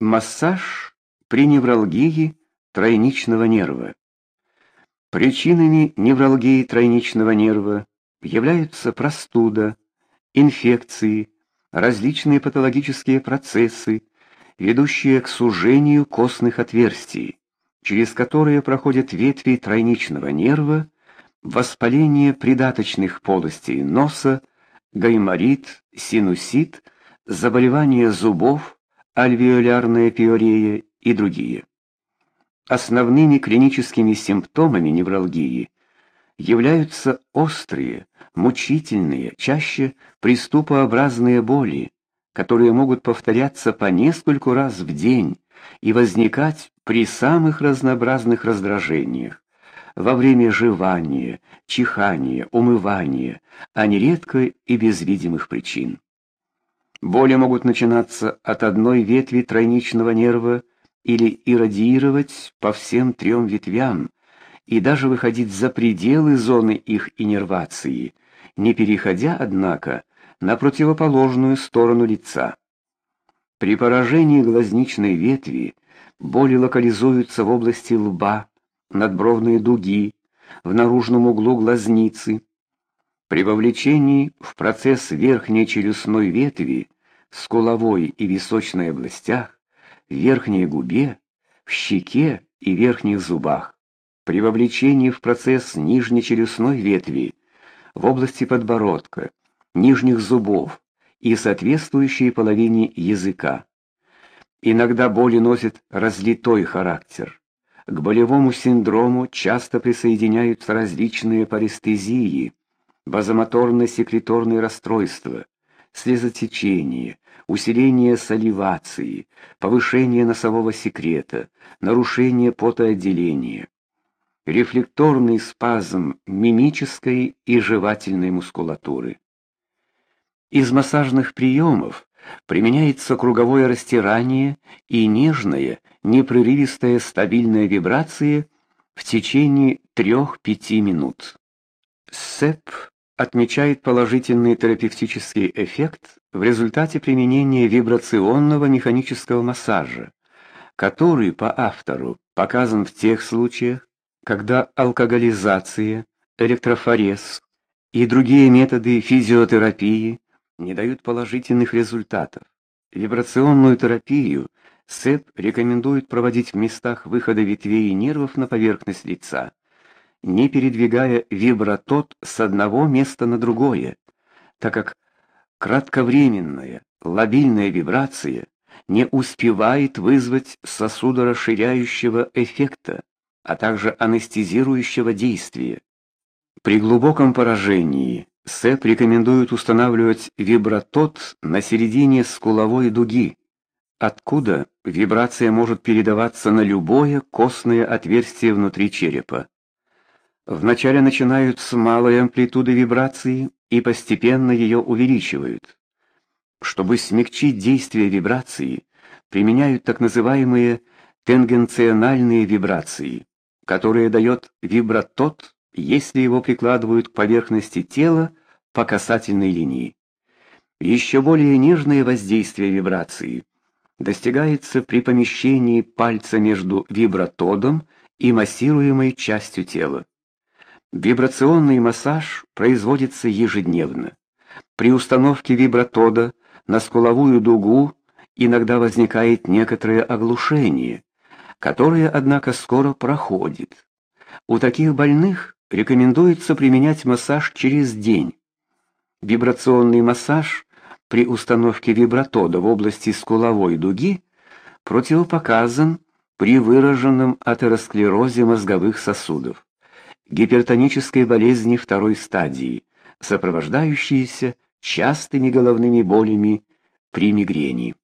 Массаж при невралгии тройничного нерва. Причинами невралгии тройничного нерва являются простуда, инфекции, различные патологические процессы, ведущие к сужению костных отверстий, через которые проходят ветви тройничного нерва, воспаление придаточных полостей носа, гайморит, синусит, заболевания зубов, альвеолярная пиорея и другие. Основными клиническими симптомами невралгии являются острые, мучительные, чаще приступообразные боли, которые могут повторяться по нескольку раз в день и возникать при самых разнообразных раздражениях, во время жевания, чихания, умывания, а нередко и без видимых причин. Боли могут начинаться от одной ветви тройничного нерва или иррадиировать по всем трем ветвям и даже выходить за пределы зоны их иннервации, не переходя, однако, на противоположную сторону лица. При поражении глазничной ветви боли локализуются в области лба, надбровной дуги, в наружном углу глазницы. При вовлечении в процесс верхней челюстной ветви скуловой и височной областях, в верхней губе, в щеке и верхних зубах. При вовлечении в процесс нижней челюстной ветви, в области подбородка, нижних зубов и соответствующей половине языка. Иногда боли носят разлитой характер. К болевому синдрому часто присоединяются различные парестезии, базомоторно-секреторные расстройства, слезотечение, усиление саливации, повышение носового секрета, нарушение потоотделения, рефлекторный спазм мимической и жевательной мускулатуры. Из массажных приемов применяется круговое растирание и нежная, непрерывистая стабильная вибрация в течение 3-5 минут. СЭП отмечает положительный терапевтический эффект в результате применения вибрационного механического массажа, который по автору показан в тех случаях, когда алкоголизация, электрофорез и другие методы физиотерапии не дают положительных результатов. Вибрационную терапию СЭП рекомендует проводить в местах выхода ветвей нервов на поверхность лица, не передвигая вибратот с одного места на другое, так как кратковременная лобильная вибрация не успевает вызвать сосудорасширяющего эффекта, а также анестезирующего действия. При глубоком поражении СЭП рекомендует устанавливать вибратот на середине скуловой дуги, откуда вибрация может передаваться на любое костное отверстие внутри черепа. Вначале начинают с малой амплитуды вибрации и постепенно ее увеличивают. Чтобы смягчить действие вибрации, применяют так называемые тангенциональные вибрации, которые дает вибратот, если его прикладывают к поверхности тела по касательной линии. Еще более нежное воздействие вибрации достигается при помещении пальца между вибратодом и массируемой частью тела. Вибрационный массаж производится ежедневно. При установке вибратода на скуловую дугу иногда возникает некоторое оглушение, которое, однако, скоро проходит. У таких больных рекомендуется применять массаж через день. Вибрационный массаж при установке вибратода в области скуловой дуги противопоказан при выраженном атеросклерозе мозговых сосудов гипертонической болезни второй стадии, сопровождающейся частыми головными болями при мигрени.